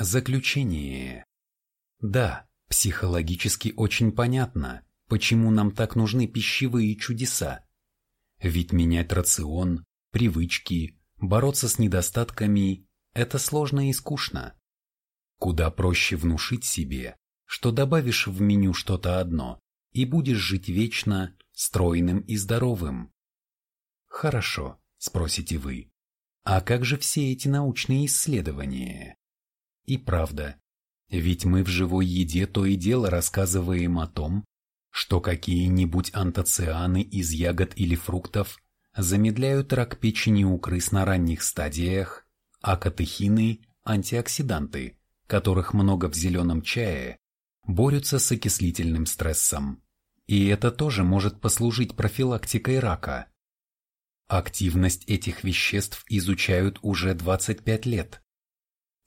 Заключение. Да, психологически очень понятно, почему нам так нужны пищевые чудеса. Ведь менять рацион, привычки, бороться с недостатками – это сложно и скучно. Куда проще внушить себе, что добавишь в меню что-то одно и будешь жить вечно, стройным и здоровым. Хорошо, спросите вы. А как же все эти научные исследования? И правда, ведь мы в живой еде то и дело рассказываем о том, что какие-нибудь антоцианы из ягод или фруктов замедляют рак печени у крыс на ранних стадиях, а катехины – антиоксиданты, которых много в зеленом чае, борются с окислительным стрессом. И это тоже может послужить профилактикой рака. Активность этих веществ изучают уже 25 лет.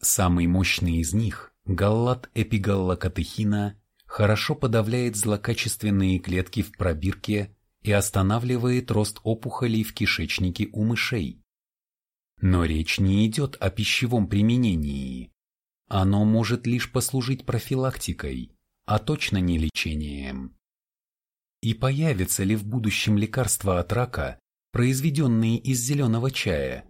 Самый мощный из них, галлат эпигаллокатехина, хорошо подавляет злокачественные клетки в пробирке и останавливает рост опухолей в кишечнике у мышей. Но речь не идет о пищевом применении. Оно может лишь послужить профилактикой, а точно не лечением. И появится ли в будущем лекарство от рака, произведенные из зеленого чая?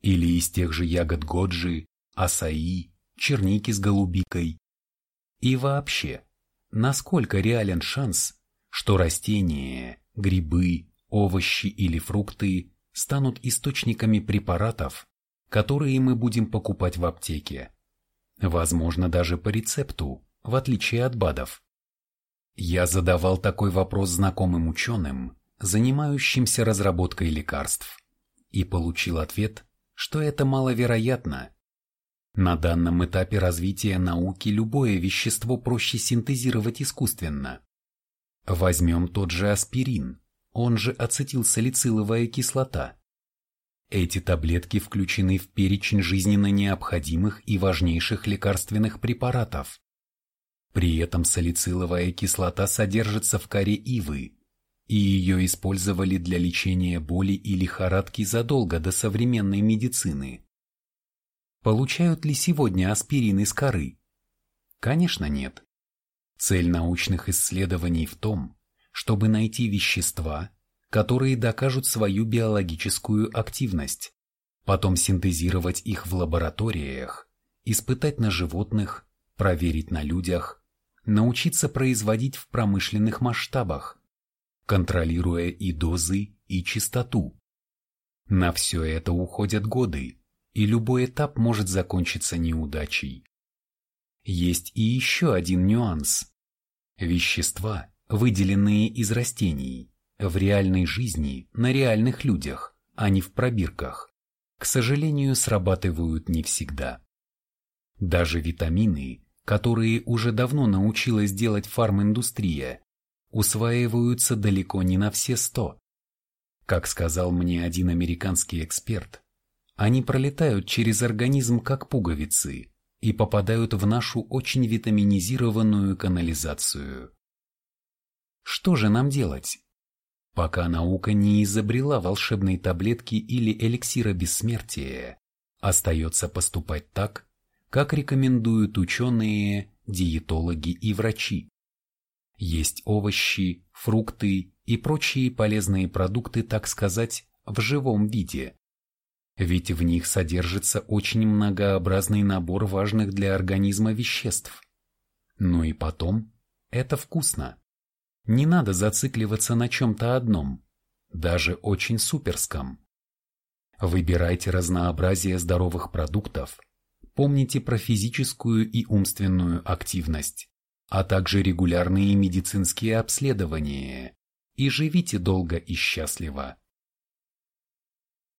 Или из тех же ягод годжи, асаи, черники с голубикой? И вообще, насколько реален шанс, что растения, грибы, овощи или фрукты станут источниками препаратов, которые мы будем покупать в аптеке? Возможно, даже по рецепту, в отличие от БАДов. Я задавал такой вопрос знакомым ученым, занимающимся разработкой лекарств, и получил ответ, что это маловероятно. На данном этапе развития науки любое вещество проще синтезировать искусственно. Возьмем тот же аспирин, он же ацетилсалициловая кислота. Эти таблетки включены в перечень жизненно необходимых и важнейших лекарственных препаратов. При этом салициловая кислота содержится в коре ивы, и ее использовали для лечения боли и лихорадки задолго до современной медицины. Получают ли сегодня аспирин из коры? Конечно нет. Цель научных исследований в том, чтобы найти вещества, которые докажут свою биологическую активность, потом синтезировать их в лабораториях, испытать на животных, проверить на людях, научиться производить в промышленных масштабах, контролируя и дозы, и частоту. На все это уходят годы, и любой этап может закончиться неудачей. Есть и еще один нюанс. Вещества, выделенные из растений, в реальной жизни, на реальных людях, а не в пробирках, к сожалению, срабатывают не всегда. Даже витамины, которые уже давно научилась делать фарминдустрия, усваиваются далеко не на все сто. Как сказал мне один американский эксперт, они пролетают через организм как пуговицы и попадают в нашу очень витаминизированную канализацию. Что же нам делать? Пока наука не изобрела волшебной таблетки или эликсира бессмертия, остается поступать так, как рекомендуют ученые, диетологи и врачи. Есть овощи, фрукты и прочие полезные продукты, так сказать, в живом виде. Ведь в них содержится очень многообразный набор важных для организма веществ. Ну и потом, это вкусно. Не надо зацикливаться на чем-то одном, даже очень суперском. Выбирайте разнообразие здоровых продуктов – помните про физическую и умственную активность, а также регулярные медицинские обследования и живите долго и счастливо.